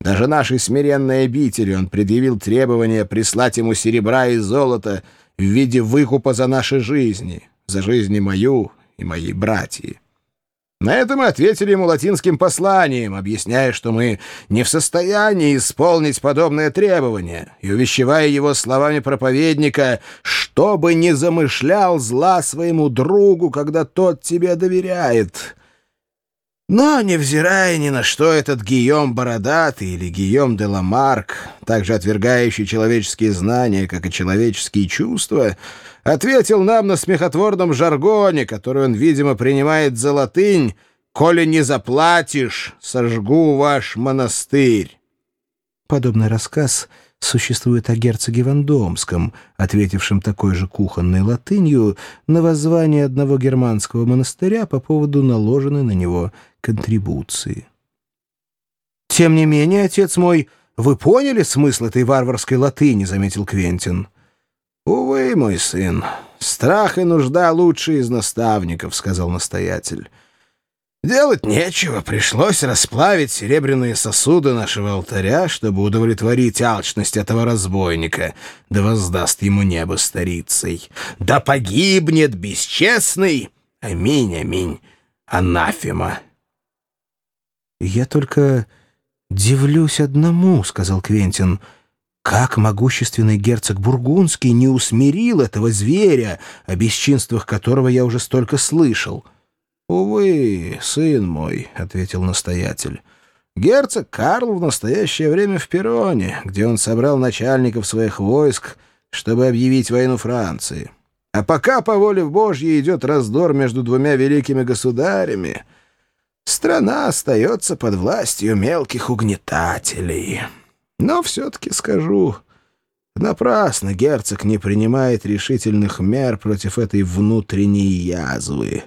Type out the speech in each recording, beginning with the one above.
Даже нашей смиренной обители он предъявил требование прислать ему серебра и золота в виде выкупа за наши жизни, за жизни мою и моей братьи. На это мы ответили ему латинским посланием, объясняя, что мы не в состоянии исполнить подобное требование, и увещевая его словами проповедника, чтобы не замышлял зла своему другу, когда тот тебе доверяет. Но, невзирая ни на что, этот Гийом Бородатый или Гийом де Ламарк, также отвергающий человеческие знания, как и человеческие чувства, ответил нам на смехотворном жаргоне, который он, видимо, принимает за латынь, «Коли не заплатишь, сожгу ваш монастырь». Подобный рассказ — существует о герцоге Вандомском, ответившем такой же кухонной латынью на воззвание одного германского монастыря по поводу наложенной на него контрибуции. «Тем не менее, отец мой, вы поняли смысл этой варварской латыни?» — заметил Квентин. «Увы, мой сын, страх и нужда лучшие из наставников», — сказал настоятель. Делать нечего, пришлось расплавить серебряные сосуды нашего алтаря, чтобы удовлетворить алчность этого разбойника, да воздаст ему небо старицей. Да погибнет бесчестный! Аминь, аминь, анафема. «Я только дивлюсь одному», — сказал Квентин, — «как могущественный герцог Бургундский не усмирил этого зверя, о бесчинствах которого я уже столько слышал». «Увы, сын мой», — ответил настоятель. «Герцог Карл в настоящее время в Перроне, где он собрал начальников своих войск, чтобы объявить войну Франции. А пока по воле Божьей идет раздор между двумя великими государями, страна остается под властью мелких угнетателей. Но все-таки скажу, напрасно герцог не принимает решительных мер против этой внутренней язвы»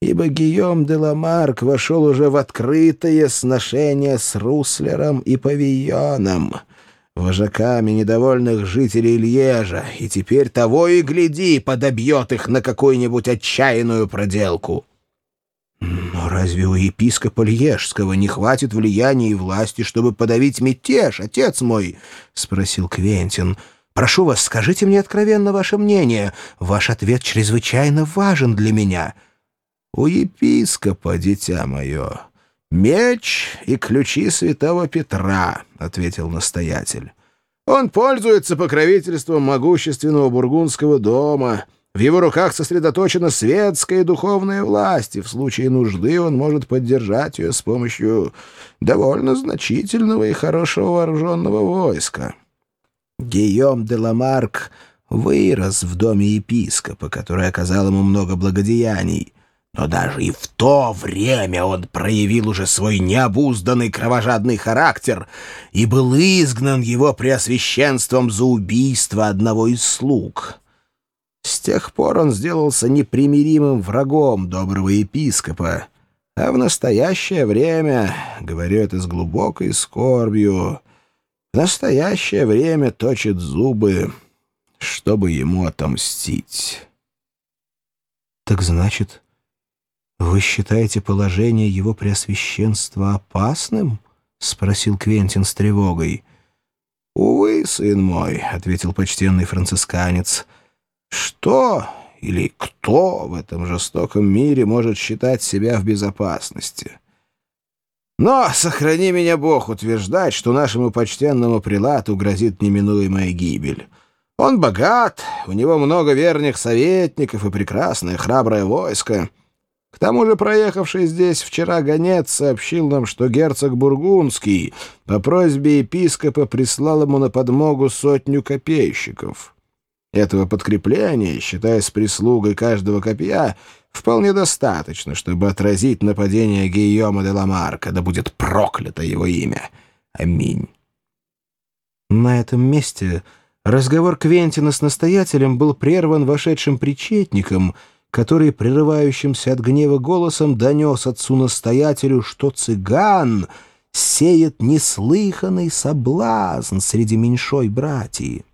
ибо Гийом де Ламарк вошел уже в открытое сношение с Руслером и Павильоном, вожаками недовольных жителей Льежа, и теперь того и гляди, подобьет их на какую-нибудь отчаянную проделку. «Но разве у епископа Льежского не хватит влияния и власти, чтобы подавить мятеж, отец мой?» — спросил Квентин. «Прошу вас, скажите мне откровенно ваше мнение. Ваш ответ чрезвычайно важен для меня». У епископа, дитя мое, меч и ключи святого Петра, — ответил настоятель. Он пользуется покровительством могущественного бургундского дома. В его руках сосредоточена светская и духовная власть, и в случае нужды он может поддержать ее с помощью довольно значительного и хорошего вооруженного войска. Гийом де Ламарк вырос в доме епископа, который оказал ему много благодеяний, но даже и в то время он проявил уже свой необузданный кровожадный характер и был изгнан его преосвященством за убийство одного из слуг. С тех пор он сделался непримиримым врагом доброго епископа, а в настоящее время, говорю это с глубокой скорбью, в настоящее время точит зубы, чтобы ему отомстить. «Так значит...» «Вы считаете положение его преосвященства опасным?» — спросил Квентин с тревогой. «Увы, сын мой», — ответил почтенный францисканец, — «что или кто в этом жестоком мире может считать себя в безопасности?» Но, сохрани меня Бог, утверждать, что нашему почтенному прилату грозит неминуемая гибель. Он богат, у него много верных советников и прекрасное храброе войско — к тому же проехавший здесь вчера гонец сообщил нам, что герцог Бургундский по просьбе епископа прислал ему на подмогу сотню копейщиков. Этого подкрепления, считая с прислугой каждого копья, вполне достаточно, чтобы отразить нападение Гийома де Ламарка, да будет проклято его имя. Аминь. На этом месте разговор Квентина с настоятелем был прерван вошедшим причетником — который прерывающимся от гнева голосом донес отцу-настоятелю, что цыган сеет неслыханный соблазн среди меньшой братьи.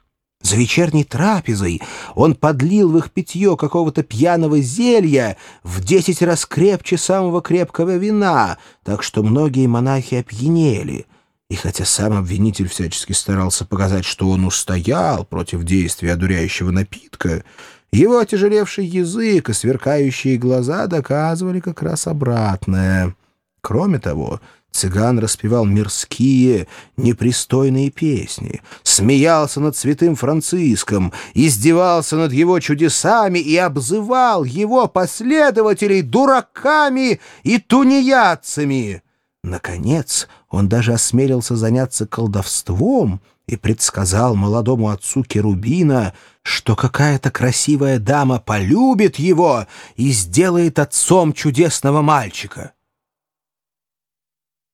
За вечерней трапезой он подлил в их питье какого-то пьяного зелья в десять раз крепче самого крепкого вина, так что многие монахи опьянели — И хотя сам обвинитель всячески старался показать, что он устоял против действия одуряющего напитка, его отяжелевший язык и сверкающие глаза доказывали как раз обратное. Кроме того, цыган распевал мирские, непристойные песни, смеялся над святым Франциском, издевался над его чудесами и обзывал его последователей дураками и тунеядцами. Наконец, он даже осмелился заняться колдовством и предсказал молодому отцу Керубина, что какая-то красивая дама полюбит его и сделает отцом чудесного мальчика.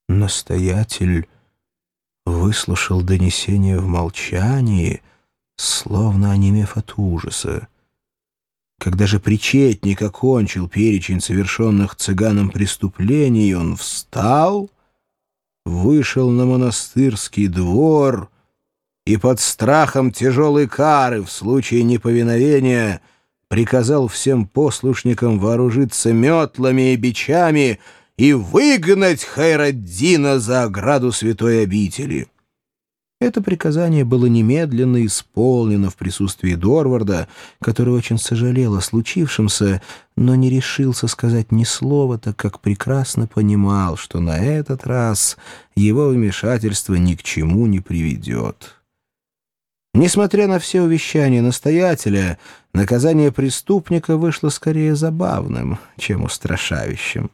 Настоятель выслушал донесение в молчании, словно онемев от ужаса. Когда же причетник окончил перечень совершенных цыганом преступлений, он встал, вышел на монастырский двор и под страхом тяжелой кары в случае неповиновения приказал всем послушникам вооружиться метлами и бичами и выгнать Хайраддина за ограду святой обители. Это приказание было немедленно исполнено в присутствии Дорварда, который очень сожалел о случившемся, но не решился сказать ни слова, так как прекрасно понимал, что на этот раз его вмешательство ни к чему не приведет. Несмотря на все увещания настоятеля, наказание преступника вышло скорее забавным, чем устрашающим.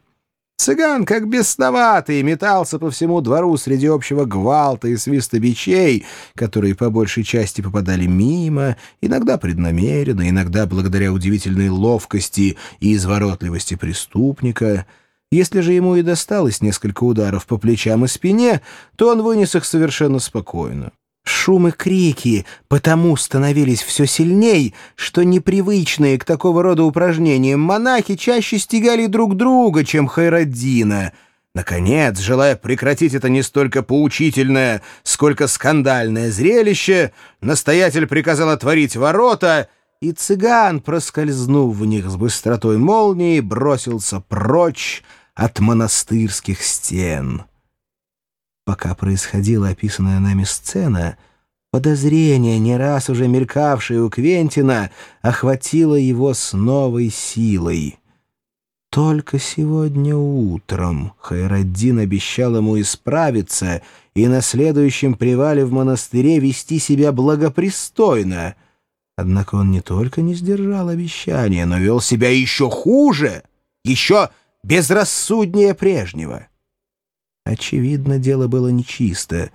Цыган, как бесноватый, метался по всему двору среди общего гвалта и свиста бичей, которые по большей части попадали мимо, иногда преднамеренно, иногда благодаря удивительной ловкости и изворотливости преступника. Если же ему и досталось несколько ударов по плечам и спине, то он вынес их совершенно спокойно. Шум и крики потому становились все сильней, что непривычные к такого рода упражнениям монахи чаще стегали друг друга, чем Хайраддина. Наконец, желая прекратить это не столько поучительное, сколько скандальное зрелище, настоятель приказал отворить ворота, и цыган, проскользнув в них с быстротой молнии, бросился прочь от монастырских стен. Пока происходила описанная нами сцена, подозрение, не раз уже мелькавшее у Квентина, охватило его с новой силой. Только сегодня утром Хайраддин обещал ему исправиться и на следующем привале в монастыре вести себя благопристойно. Однако он не только не сдержал обещания, но вел себя еще хуже, еще безрассуднее прежнего. Очевидно, дело было нечисто.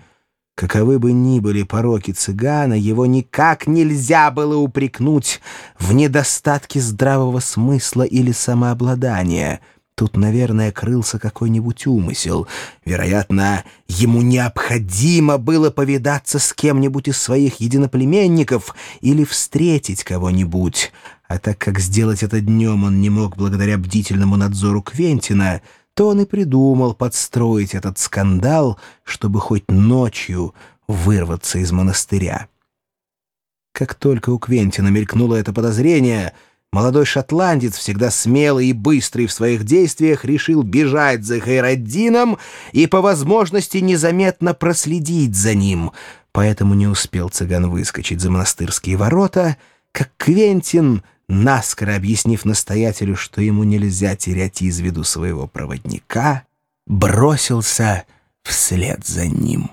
Каковы бы ни были пороки цыгана, его никак нельзя было упрекнуть в недостатке здравого смысла или самообладания. Тут, наверное, крылся какой-нибудь умысел. Вероятно, ему необходимо было повидаться с кем-нибудь из своих единоплеменников или встретить кого-нибудь. А так как сделать это днем он не мог благодаря бдительному надзору Квентина — то он и придумал подстроить этот скандал, чтобы хоть ночью вырваться из монастыря. Как только у Квентина мелькнуло это подозрение, молодой шотландец, всегда смелый и быстрый в своих действиях, решил бежать за Хайраддином и по возможности незаметно проследить за ним, поэтому не успел цыган выскочить за монастырские ворота, как Квентин наскоро объяснив настоятелю, что ему нельзя терять из виду своего проводника, бросился вслед за ним.